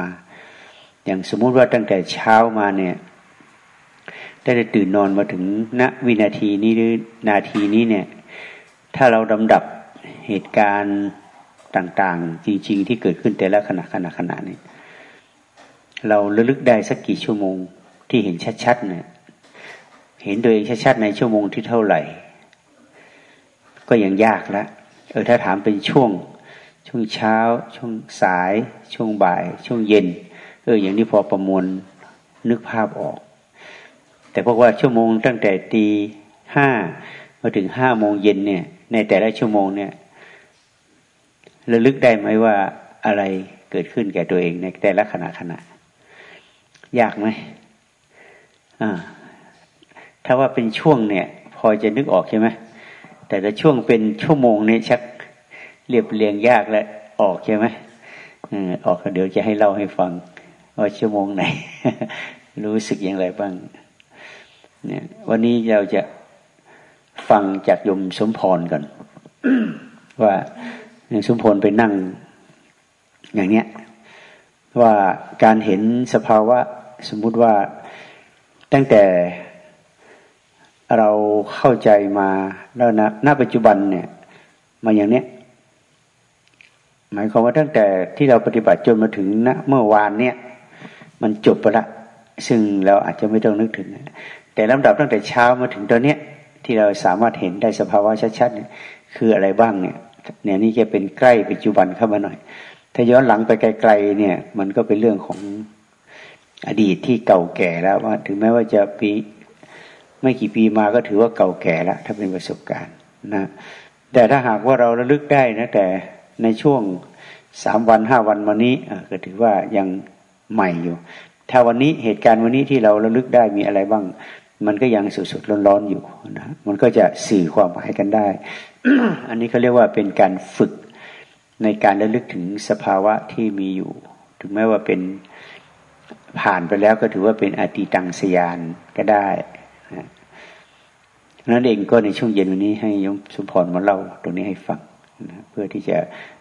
มา อย่างสมมุติว่าตั้งแต่เช้ามาเนี่ยได้ตื่นนอนมาถึงณวินาทีนี้หรือนาทีนี้เนี่ย ถ้าเราดำดับเหตุการณ์ต่างๆ จริง ๆ ที่เกิดขึ้นแต่ละขณะขณะขณะนี้เราระลึกได้สักกี่ชั่วโมงที่เห็นชัดๆเนี่ย เห็นตัวเองชัดๆในชั่วโมงที่เท่าไหร่ ก็ยังยากละเออถ้าถามเป็นช่วง ช่วงเช้า ช่วงสาย ช่วงบ่าย ช่วงเย็น เอออย่างนี้พอประมวลนึกภาพออก แต่เพราะว่าชั่วโมงตั้งแต่ตีห้ามาถึงห้าโมงเย็นเนี่ย ในแต่ละชั่วโมงเนี่ยระลึกได้ไหมว่าอะไรเกิดขึ้นแก่ตัวเองในแต่ละขณะขณะ ยากไหมอ่าถ้าว่าเป็นช่วงเนี่ย พอจะนึกออกใช่ไหมแต่ถ้าช่วงเป็นชั่วโมงเนี่ยชัก เรียบเรียงยากและออกใช่ไหมออกเดี๋ยวจะให้เล่าให้ฟังว่าชั่วโมงไหน รู้สึกอย่างไรบ้างเนี่ยวันนี้เราจะฟังจากยมสมพรก่อนว่ายมสมพรไปนั่ง อย่างเนี้ยว่าการเห็นสภาวะสมมุติว่าตั้งแต่เราเข้าใจมาแล้วนะณปัจจุบันเนี่ย มาอย่างเนี้ย หมายความว่าตั้งแต่ที่เราปฏิบัติจนมาถึงณเมื่อวานเนี่ย มันจบไปละ ซึ่งเราอาจจะไม่ต้องนึกถึง แต่ลำดับตั้งแต่เช้ามาถึงตอนเนี้ยที่เราสามารถเห็นได้สภาวะชัดๆเนี่ยคืออะไรบ้างเนี่ย เนี่ยนี่จะเป็นใกล้ปัจจุบันเข้ามาหน่อย ถ้าย้อนหลังไปไกลๆเนี่ย มันก็เป็นเรื่องของอดีตที่เก่าแก่แล้วว่า ถึงแม้ว่าจะปีไม่กี่ปีมาก็ถือว่าเก่าแก่แล้วถ้าเป็นประสบการณ์นะ แต่ถ้าหากว่าเราระลึกได้นะแต่ ในช่วงสามวันห้าวันมานี้ก็ถือว่ายังใหม่อยู่ ถ้าวันนี้เหตุการณ์วันนี้ที่เราระลึกได้มีอะไรบ้าง มันก็ยังสดๆร้อนๆอยู่นะมันก็จะสื่อความหมายกันได้ อันนี้เขาเรียกว่าเป็นการฝึกในการระลึกถึงสภาวะที่มีอยู่ ถึงแม้ว่าเป็นผ่านไปแล้วก็ถือว่าเป็นอดีตังสยานก็ได้นะนั่นเองก็ในช่วงเย็นวันนี้ให้ยมสุพรมาเล่าตรงนี้ให้ฟัง นะเพื่อที่จะ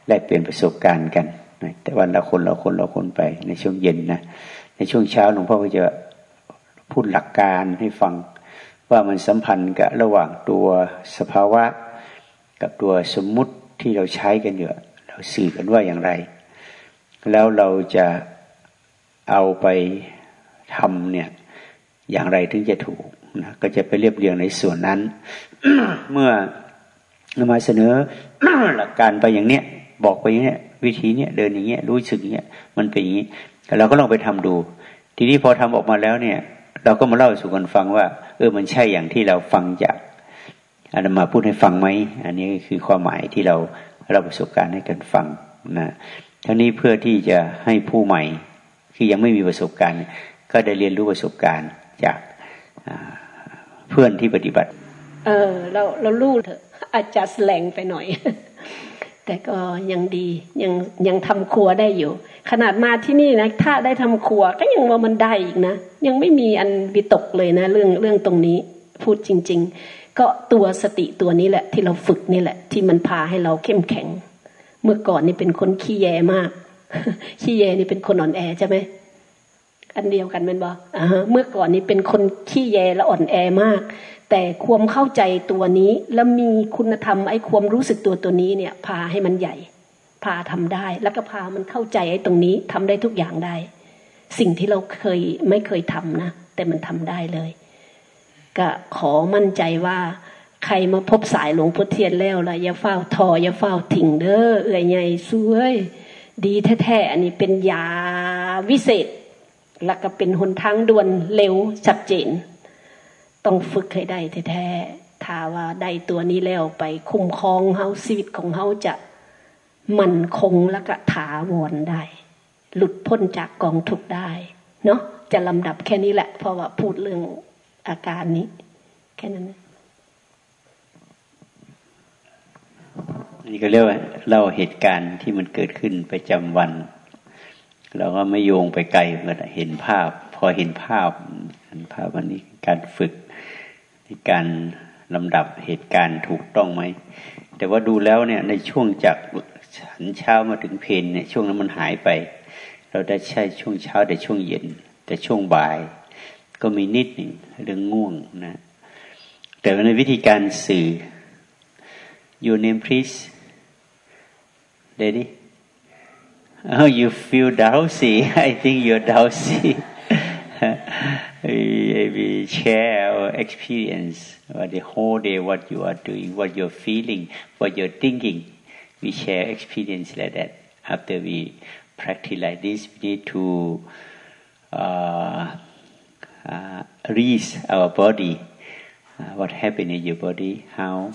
แลกเปลี่ยนประสบการณ์กันนะแต่วันละคนละคนละคนไปในช่วงเย็นนะในช่วงเช้าหลวงพ่อก็จะพูดหลักการให้ฟังว่ามันสัมพันธ์กับระหว่างตัวสภาวะ กับตัวสมมุติที่เราใช้กันอยู่เราสื่อกันว่าอย่างไร แล้วเราจะเอาไปทำเนี่ยอย่างไรถึงจะถูกนะก็จะไปเรียบเรียงในส่วนนั้นเมื่อ นำมาเสนอหลักการไปอย่างเนี้ยบอกไปอย่างเนี้ยวิธีเนี้ยเดินอย่างเงี้ยรู้สึกอย่างเงี้ยมันเป็นอย่างนี้เราก็ลองไปทำดู ทีนี้พอทำออกมาแล้วเนี่ย เราก็มาเล่าสู่กันฟังว่า เออมันใช่อย่างที่เราฟังจากอาตมาพูดให้ฟังไหมอันนี้คือความหมายที่เราเราประสบการณ์ให้กันฟังนะทั้งนี้เพื่อที่จะให้ผู้ใหม่ที่ยังไม่มีประสบการณ์ ก็ได้เรียนรู้ประสบการณ์จากเพื่อนที่ปฏิบัติ เออเราเราลู่เถอะ อาจจะแสลงไปหน่อย แต่ก็ยังดียังยังทำครัวได้อยู่ ขนาดมาที่นี่นะ ถ้าได้ทำครัวก็ยังว่ามันได้อีกนะ ยังไม่มีอันวิตกเลยนะ เรื่องเรื่องตรงนี้พูดจริง ๆ ก็ตัวสติตัวนี้แหละ ที่เราฝึกนี่แหละ ที่มันพาให้เราเข้มแข็ง เมื่อก่อนนี่เป็นคนขี้แยมาก ขี้แยนี่เป็นคนอ่อนแอใช่ไหมอันเดียวกันเป็นบ่เมื่อก่อนนี้เป็นคนขี้แยและอ่อนแอมาก แต่ความเข้าใจตัวนี้ แล้วมีคุณธรรมไอ้ความรู้สึกตัวตัวนี้เนี่ย พาให้มันใหญ่ พาทำได้ แล้วก็พามันเข้าใจไอ้ตรงนี้ทำได้ทุกอย่างได้ สิ่งที่เราเคยไม่เคยทำนะแต่มันทำได้เลย ก็ขอมั่นใจว่า ใครมาพบสายหลวงพุทเทียนแล้วล่ะอย่าเฝ้าทออย่าเฝ้าถิ่งเด้อเอื่อยใหญ่ซวย ดีแท้ๆอันนี้เป็นยาวิเศษ แล้วก็เป็นหนทางด่วนเร็วชัดเจน ต้องฝึกให้ได้แท้ๆถ้าว่าได้ตัวนี้แล้วไปคุ้มครองเฮาชีวิตของเฮาจะมั่นคงแล้วก็ถาวรได้ หลุดพ้นจากกองทุกได้ เนาะจะลำดับแค่นี้แหละ เพราะว่าพูดเรื่องอาการนี้ แค่นั้นนะนี่ก็เรียกว่าเล่าเหตุการณ์ที่มันเกิดขึ้นประจำวันเราก็ไม่โยงไปไกลเมื่อเห็นภาพ พอเห็นภาพเห็นภาพวันนี้การฝึก การลำดับเหตุการณ์ถูกต้องไหม แต่ว่าดูแล้วเนี่ยในช่วงจากฉันเช้ามาถึงเพนเนี่ยช่วงนั้นมันหายไป เราได้ใช้ช่วงเช้าแต่ช่วงเย็น แต่ช่วงบ่าย ก็มีนิดหนึ่งเรื่องง่วงนะ แต่ในวิธีการสื่อ your name please lady oh you feel drowsy I think you're drowsy share our experience what the whole day what you are doing what you're feeling what you're thinking. We share experience like that. After we practice like this we need to uh, uh, reach our body. Uh, what happened in your body how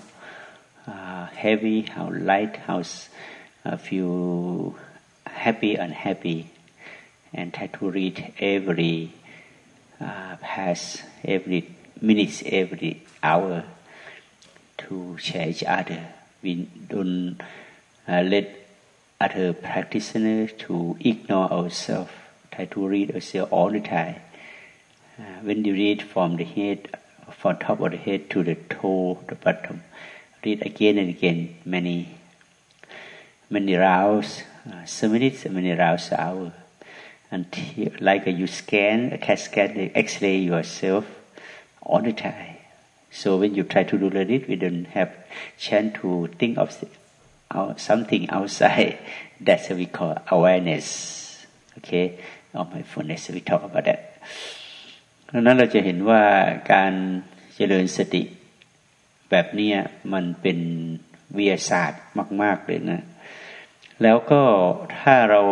uh, heavy how light how uh, feel happy unhappy and try to read every uh, pass every minutes, every hour to share each other. We don't uh, let other practitioners to ignore ourselves. Try to read ourselves all the time. Uh, when you read from the head, from top of the head to the toe, the bottom, read again and again many, many rounds, uh, some minutes, many rounds hour until like you scan, a CAT scan, X-ray yourself all the time. So when you try to do it, we don't have chance to think of something outside. That's what we call awareness. Okay, or mindfulness. We talk about that. ดังนั้นเราจะเห็นว่าการเจริญสติแบบนี้มันเป็นวิทยาศาสตร์มาก ๆเลยนะ แล้วก็ถ้าเรา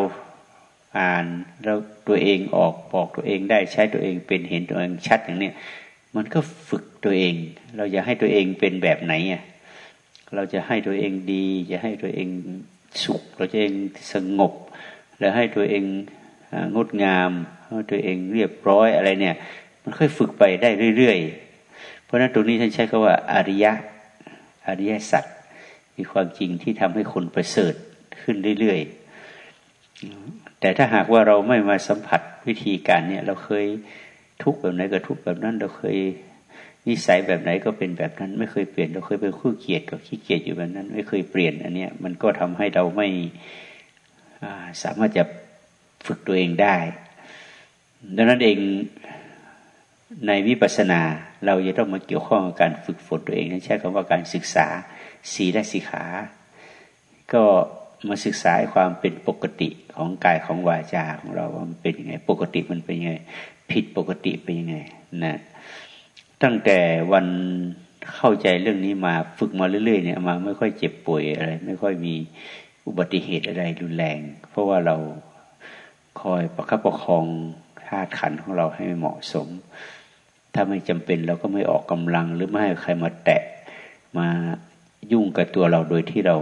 อ่านแล้วตัวเองออกบอกตัวเองได้ใช้ตัวเองเป็นเห็นตัวเองชัดอย่างเนี้ยมันก็ฝึกตัวเอง เราจะให้ตัวเองเป็นแบบไหนอะเราจะให้ตัวเองดี จะให้ตัวเองสุข เราจะเองสงบ แล้วให้ตัวเองงดงามให้ตัวเองเรียบร้อยอะไรเนี่ย มันค่อยฝึกไปได้เรื่อยๆ เพราะนั้นตรงนี้ท่านใช้คาว่าอริยะอริยสัจมีความจริงที่ทำให้คนประเสริฐขึ้นเรื่อยๆ แต่ถ้าหากว่าเราไม่มาสัมผัสวิธีการเนี่ย เราเคยทุกแบบไหนก็ทุกแบบนั้น เราเคยนิสัยแบบไหนก็เป็นแบบนั้น ไม่เคยเปลี่ยน เราเคยเป็นคู่เกียรติก็ขี้เกียจอยู่แบบนั้น ไม่เคยเปลี่ยน อันเนี้ยมันก็ทำให้เราไม่สามารถจะฝึกตัวเองได้ ดังนั้นเองในวิปัสสนา เราจะต้องมาเกี่ยวข้องกับการฝึกฝนตัวเองนั่นใช้คำว่าการศึกษาศีลสิขา ก็ มาศึกษาความเป็นปกติของกายของวาจาของเราว่ามันเป็นยังไง ปกติมันเป็นยังไง ผิดปกติเป็นยังไงนะตั้งแต่วันเข้าใจเรื่องนี้มาฝึกมาเรื่อยๆเนี่ยมาไม่ค่อยเจ็บป่วยอะไร ไม่ค่อยมีอุบัติเหตุอะไรรุนแรง เพราะว่าเราคอยประคับประคองธาตุขันของเราให้เหมาะสม ถ้าไม่จำเป็นเราก็ไม่ออกกำลังหรือไม่ให้ใครมาแตะมายุ่งกับตัวเราโดยที่เรา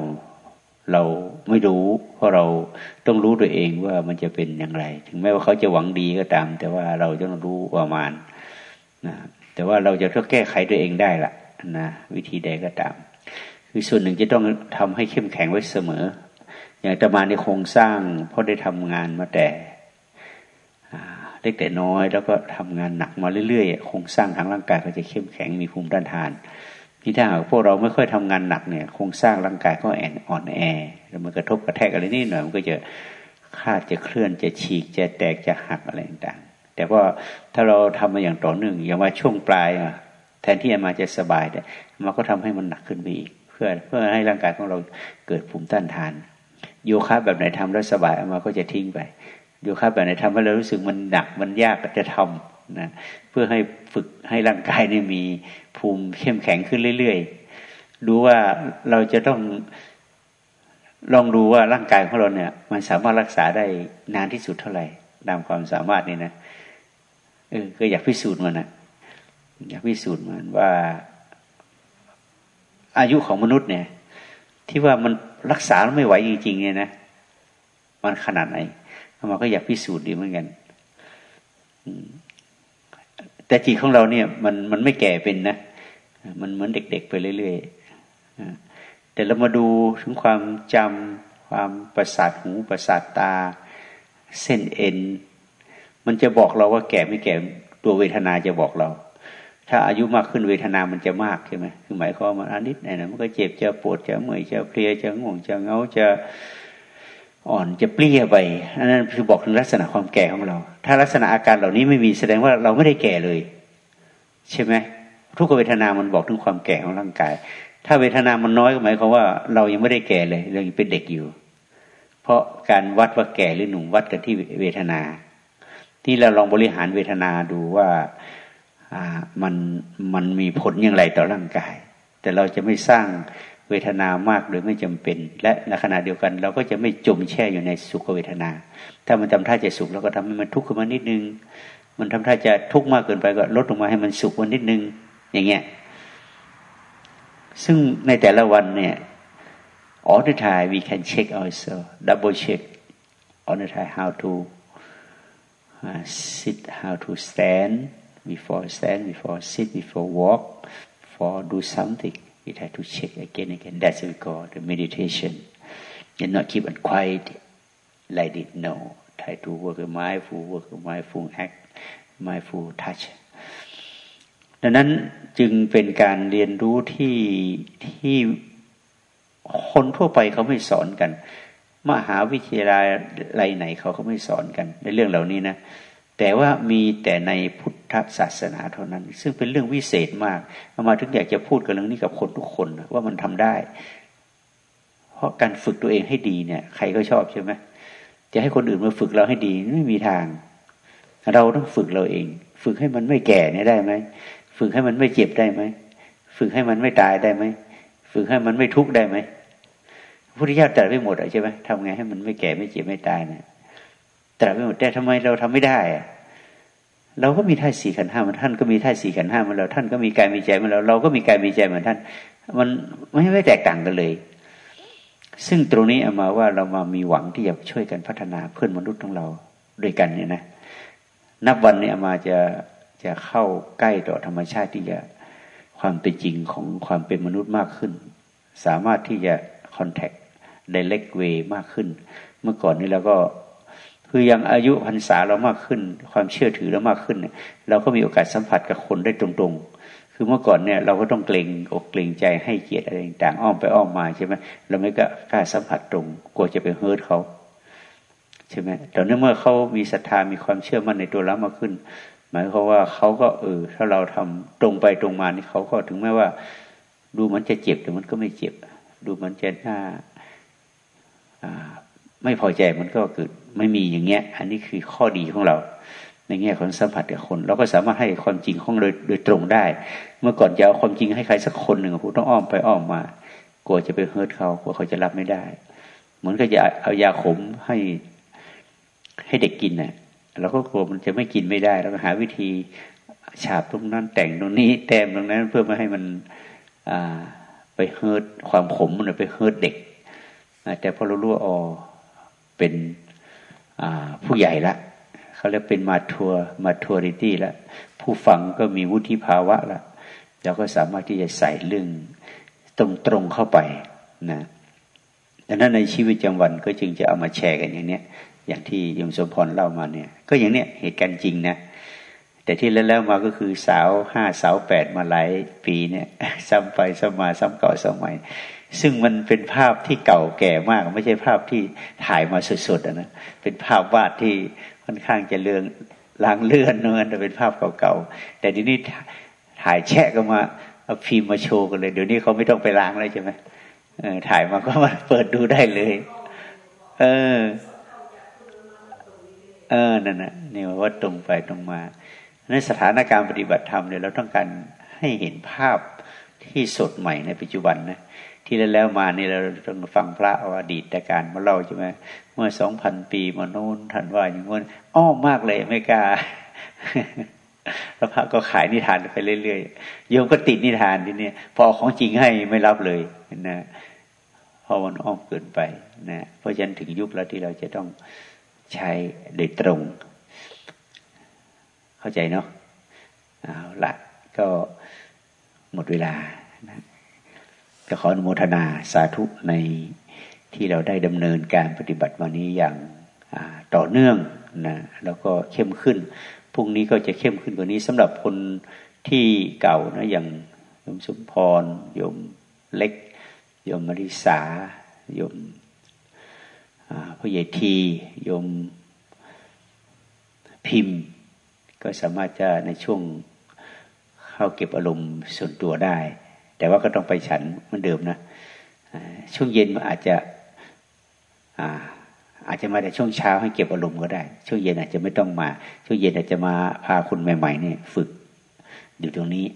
เราไม่รู้ เพราะเราต้องรู้ตัวเองว่ามันจะเป็นอย่างไร ถึงแม้ว่าเขาจะหวังดีก็ตาม แต่ว่าเราต้องรู้ประมาณนะแต่ว่าเราจะต้องแก้ไขตัวเองได้ละนะวิธีใดก็ตาม คือส่วนหนึ่งจะต้องทำให้เข้มแข็งไว้เสมอ อย่างตมาในโครงสร้าง เพราะได้ทำงานมาแต่เล็กแต่น้อย แล้วก็ทำงานหนักมาเรื่อยๆโครงสร้างทางร่างกายก็จะเข้มแข็งมีภูมิต้านทาน ที่ถ้าหากพวกเราไม่ค่อยทำงานหนักเนี่ยโครงสร้างร่างกายก็แอนอ่อนแอแล้วมันกระทบกระแทกอะไรนิดหน่อยมันก็จะคาดจะเคลื่อนจะฉีกจะแตกจะหักอะไรต่างๆแต่ว่าถ้าเราทำมาอย่างต่อเนื่องอย่างว่าช่วงปลายแทนที่จะมาจะสบายแต่มันก็ทำให้มันหนักขึ้นไปอีก เพื่อเพื่อให้ร่างกายของเราเกิดภูมิต้านทาน โยคะแบบไหนทำแล้วสบายมาก็จะทิ้งไปโยคะแบบไหนทำให้เรารู้สึกมันหนักมันยากก็จะทำ นะเพื่อให้ฝึกให้ร่างกายนี่มีภูมิเข้มแข็งขึ้นเรื่อยๆรู้ว่าเราจะต้องลองดูว่าร่างกายของเราเนี่ย มันสามารถรักษาได้นานที่สุดเท่าไหร่ตามความสามารถนี่นะเออก็อยากพิสูจน์มันนะอยากพิสูจน์มันว่า อายุของมนุษย์เนี่ย ที่ว่ามันรักษาไม่ไหวจริงๆเนี่ยนะมันขนาดไหนมันก็อยากพิสูจน์ดีเหมือนกัน แต่จิตของเราเนี่ย มันมันไม่แก่เป็นนะ มันเหมือนเด็ก ๆ ไปเรื่อยๆแต่เรามาดูถึงความจำความประสาทหูประสาทตา เส้นเอ็น มันจะบอกเราว่าแก่ไม่แก่ตัวเวทนาจะบอกเรา ถ้าอายุมากขึ้นเวทนามันจะมากใช่ไหมคือหมายความว่าอันนิดไหนนะมันก็เจ็บจะปวดจะเมื่อยจะเพลียจะง่วงจะเงาจะ อ่อนจะเปรี้ยไปอันนั้นคือบอกถึงลักษณะความแก่ของเรา ถ้าลักษณะอาการเหล่านี้ไม่มีแสดงว่าเราไม่ได้แก่เลย ใช่ไหมทุกเวทนามันบอกถึงความแก่ของร่างกาย ถ้าเวทนามันน้อยก็หมายความว่าเรายังไม่ได้แก่เลยเรายังเป็นเด็กอยู่ เพราะการวัดว่าแก่หรือหนุ่มวัดกันที่เวทนา ที่เราลองบริหารเวทนาดูว่ามันมันมีผลอย่างไรต่อร่างกาย แต่เราจะไม่สร้าง เวทนามากโดยไม่จำเป็น และในขณะเดียวกัน เราก็จะไม่จมแช่อยู่ในสุขเวทนา ถ้ามันทำท่าจะสุขเราก็ทำให้มันทุกข์ขึ้นมานิดนึง มันทำท่าจะทุกข์มากเกินไปก็ลดลงมาให้มันสุขวันนิดนึง อย่างเงี้ยซึ่งในแต่ละวันเนี่ย all the time we can check ourselves double check all the time how to uh, sit how to stand before stand before sit before walk before do something we try to check again and again. That's what we call the meditation. And not keep it quiet like it. No. Try to work a mindful, work a mindful act, mindful touch. ดังนั้นจึงเป็นการเรียนรู้ที่ที่คนทั่วไปเขาไม่สอนกัน มหาวิทยาลัยไหนเขาเขาไม่สอนกัน ในเรื่องเหล่านี้นะ แต่ว่ามีแต่ในพุทธศาสนาเท่านั้น ซึ่งเป็นเรื่องวิเศษมากามาถึงอยากจะพูดกับเรื่องนี้กับคนทุกคนว่ามันทำได้ เพราะการฝึกตัวเองให้ดีเนี่ย ใครก็ชอบใช่ไหมจะให้คนอื่นมาฝึกเราให้ดีไม่มีทาง เราต้องฝึกเราเอง ฝึกให้มันไม่แก่เนี่ยได้ไหมฝึกให้มันไม่เจ็บได้ไหมฝึกให้มันไม่ตายได้ไหมฝึกให้มันไม่ทุกข์ได้ไหมพุทธเจ้าตรัสไปหมดใช่ไหมทำไงให้มันไม่แก่ไม่เจ็บไม่ตายเนี่ย ตรัสไปหมดแต่ทำไมเราทำไม่ได้อะเราก็มีท่าสี่ขันห้ามันท่านก็มีท่าสี่ขันห้ามันเราท่านก็มีกายมีใจมันเราเราก็มีกายมีใจเหมือนท่าน มันไม่ไม่แตกต่างกันเลย ซึ่งตรงนี้เอามาว่าเรามามีหวังที่จะช่วยกันพัฒนาเพื่อนมนุษย์ของเราด้วยกันเนี่ยนะนับวันนี้เอามาจะจะเข้าใกล้ต่อธรรมชาติที่จะความเป็นจริงของความเป็นมนุษย์มากขึ้น สามารถที่จะคอนแทคไดเล็กเวมากขึ้น เมื่อก่อนนี้เราก็ คือยังอายุพรรษาเรามากขึ้น ความเชื่อถือเรามากขึ้นเนี่ยเราก็มีโอกาสสัมผัสกับคนได้ตรงๆ คือเมื่อก่อนเนี่ยเราก็ต้องเกรงอกเกรงใจให้เกียรติอะไรต่างอ้อมไปอ้อมมาใช่ไหมเราไม่ก็กล้าสัมผัสตรง กลัวจะไปเฮิร์ตเขาใช่ไหมแต่เนื้อเมื่อเขามีศรัทธามีความเชื่อมั่นในตัวเรามากขึ้น หมายความว่าเขาก็เออถ้าเราทำตรงไปตรงมานี่เขาก็ถึงแม้ว่า ดูมันจะเจ็บแต่มันก็ไม่เจ็บ ดูมันจะน่า ไม่พอใจมันก็เกิดไม่มีอย่างเงี้ย อันนี้คือข้อดีของเรา ในแง่ของสัมผัสกับคน เราก็สามารถให้ความจริงของเราโดยตรงได้ เมื่อก่อนจะเอาความจริงให้ใครสักคนหนึ่งผมต้องอ้อมไปอ้อมมากลัวจะไป hurt เขากลัวเขาจะรับไม่ได้ เหมือนกับจะเอายาขมให้ให้เด็กกินน่ะเราก็กลัวมันจะไม่กินไม่ได้เราก็หาวิธีฉาบตรงนั้นแต่งตรงนี้แต้มตรงนั้นเพื่อไม่ให้มันไป hurt ความขมมันไป hurt เด็กแต่พอเรารู้อ๋อ เป็นผู้ใหญ่ละเขาเรียกเป็นมาทัวมาทัวริตี้ละผู้ฟังก็มีวุฒิภาวะละเราก็สามารถที่จะใส่เรื่องตรงๆเข้าไปนะดังนั้นในชีวิตประจำวันก็จึงจะเอามาแชร์กันอย่างเนี้ยอย่างที่ยมสมพรเล่ามาเนี่ย ก็อย่างเนี้ยเหตุการณ์จริงนะแต่ที่แล้วแล้วมาก็คือสาวห้าสาวแปดมาหลายปีเนี่ย ซ้ำไปซ้ำมาซ้ำเก่าซ้ำใหม่ ซึ่งมันเป็นภาพที่เก่าแก่มาก ไม่ใช่ภาพที่ถ่ายมาสดๆนะเป็นภาพวาดที่ค่อนข้างจะเลืองล้างเลื่อนเนื้อแต่เป็นภาพเก่าๆแต่ทีนี้ถ่ายแชะก็มาเอาพิมพ์มมาโชว์กันเลย เดี๋ยวนี้เขาไม่ต้องไปล้างแล้วใช่ไหมเออถ่ายมาก็มาเปิดดูได้เลย เออ เออนั่นนะนี่ว่าตรงไปตรงมาในสถานการณ์ปฏิบัติธรรมเนี่ยเราต้องการให้เห็นภาพที่สดใหม่ในปัจจุบันนะ ที่แล้วมานี่เราต้องฟังพระว่าอดีตการมาเล่าใช่ไหมเมื่อสองพันปีมาโน้นท่านว่าอย่างงี้นอ้อมมากเลยไม่กล้าแล้วพระก็ขายนิทานไปเรื่อยๆโยมก็ติดนิทานทีนี้พอของจริงให้ไม่รับเลยนะเพราะมันอ้อมเกินไปนะเพราะฉะนั้นถึงยุคแล้วที่เราจะต้องใช้โดยตรง เข้าใจเนาะเอาละก็หมดเวลานะ ก็ขออนุโมทนาสาธุในที่เราได้ดำเนินการปฏิบัติวันนี้อย่างต่อเนื่องนะแล้วก็เข้มขึ้นพรุ่งนี้ก็จะเข้มขึ้นกว่านี้สำหรับคนที่เก่านะอย่างโยมสมพรโยมเล็กโยมมริสาโยมพ่อใหญ่ทีโยมพิมพ์ ก็สามารถจะในช่วงเข้าเก็บอารมณ์ส่วนตัวได้ แต่ว่าก็ต้องไปฉันเหมือนเดิมนะช่วงเย็นอาจจะอาจจะมาแต่ช่วงเช้าให้เก็บอารมณ์ก็ได้ ช่วงเย็นอาจจะไม่ต้องมา ช่วงเย็นอาจจะมาพาคุณใหม่ๆเนี่ยฝึกอยู่ตรงนี้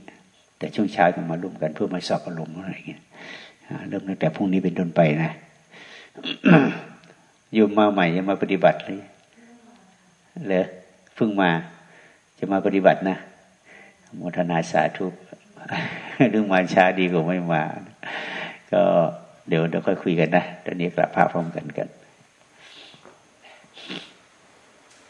แต่ช่วงเช้าจะมาร่วมกันเพื่อมาสอบอารมณ์อะไรเงี้ยเริ่มตั้งแต่พรุ่งนี้เป็นต้นไปนะโยมมาใหม่จะมาปฏิบัติเลยเลยเพิ่งมาจะมาปฏิบัตินะโมทนาสาธุ เรื่องมาช้าดีกว่าไม่มา ก็เดี๋ยวเดี๋ยวค่อยคุยกันนะตอนนี้กลับภาพพร้อมกันกัน